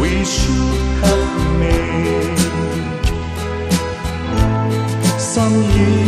We should have made some years